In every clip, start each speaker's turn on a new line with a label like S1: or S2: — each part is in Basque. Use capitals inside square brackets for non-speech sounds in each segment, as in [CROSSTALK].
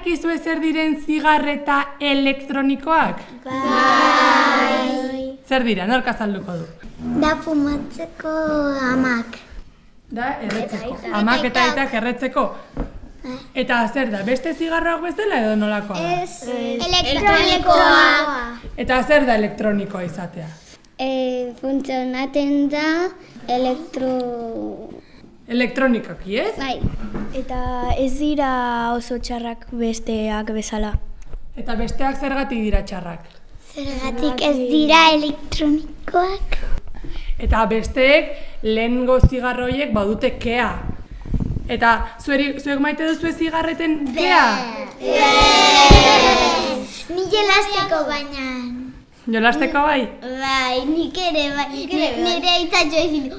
S1: dakizue zer diren zigarreta elektronikoak?
S2: Bai.
S1: Zer dira, nork azalduko du?
S2: Da fumatzeko amak.
S1: Da, erretzeko. Amak eta aitak erretzeko. Eta zer da, beste zigarroak bezala edo nolakoa da?
S2: Elektronikoa.
S1: Eta zer da elektronikoa izatea?
S2: E, funtzionaten da elektro...
S1: Elektronikoki, ez?
S2: Bai.
S3: Eta ez dira oso txarrak besteak bezala.
S1: Eta besteak zergatik dira txarrak?
S2: Zergatik ez dira elektronikoak.
S1: Eta besteek lehengo zigarro horiek badute kea. Eta zueri, zuek maite duzu zigarreten kea?
S2: Ni jelasteko baina.
S1: Jolasteko bai?
S2: Bai, nik ere bai. Nire aita jo egin.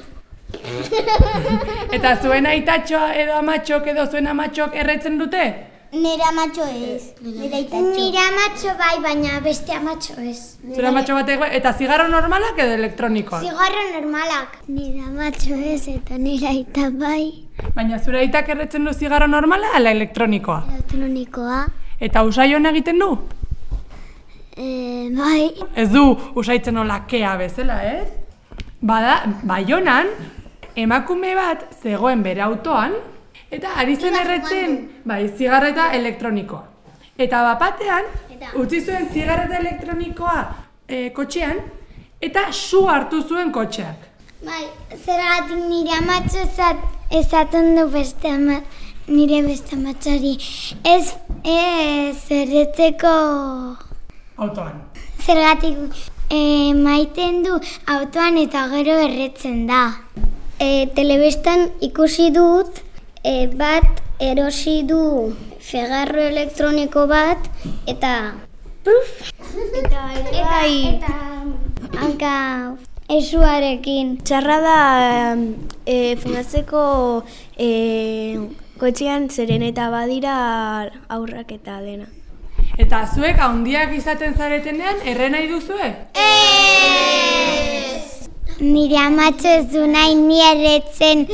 S2: [LAUGHS]
S1: Eta zuen aitatxoa edo amatxok edo zuen amatxok erretzen dute?
S2: Nire amatxo ez. Nire aitatxo. Nire amatxo bai, baina beste amatxo ez.
S1: Zure amatxo batek bai? Eta zigarro normalak edo elektronikoak?
S2: Zigarro normalak. Nire amatxo ez eta nire aita bai.
S1: Baina zure aitak erretzen du zigarro normala ala elektronikoa?
S2: Elektronikoa.
S1: Eta usaion egiten du?
S2: E, bai.
S1: Ez du usaitzen hola kea bezala, ez? Bada, baionan, emakume bat zegoen bere autoan, eta ari zen erretzen, bai, zigarreta elektronikoa. Eta bapatean, utzi zuen zigarreta elektronikoa e, kotxean, eta su hartu zuen kotxeak.
S2: Bai, zergatik nire amatxo ezat, ezaten du beste ama, nire beste amatxari. Ez, ez, erretzeko...
S1: Autoan.
S2: Zergatik e, maiten du autoan eta gero erretzen da. E, telebistan ikusi dut e, bat erosi du fegarro elektroniko bat eta puf,
S3: Eta
S2: eta,
S3: bai,
S2: eta hanka esuarekin.
S3: txarra da e, fumatzeko e, kotxean zeren eta badira aurrak eta dena.
S1: Eta zuek handiak izaten zaretenean, erre nahi duzue?
S2: Nire amatxo ez du nahi ni erretzen.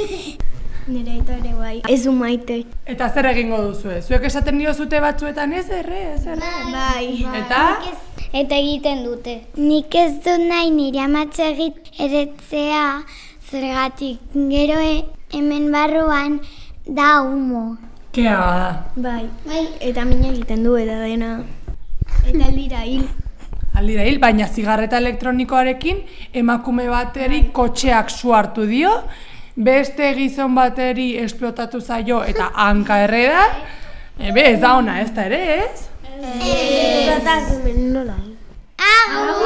S3: Nire aita ere bai. Ez du maite.
S1: Eta zer egingo duzue? Zuek esaten diozute batzuetan ez erre, ez erre?
S3: Bai.
S1: Eta?
S2: Eta egiten dute. Nik ez dut nahi nire amatxo egit eretzea zergatik gero e- hemen barruan da humo.
S1: Kea bada.
S3: Bai.
S2: Bai.
S3: Eta mina egiten du eta dena. Eta aldira hil.
S1: Aldira hil, baina zigarreta elektronikoarekin emakume bateri kotxeak su hartu dio, beste gizon bateri esplotatu zaio eta [LAUGHS] hanka erre da, ebe ez da ona ez da ere ez?
S3: Batak nola.
S2: Agur!